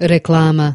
reclama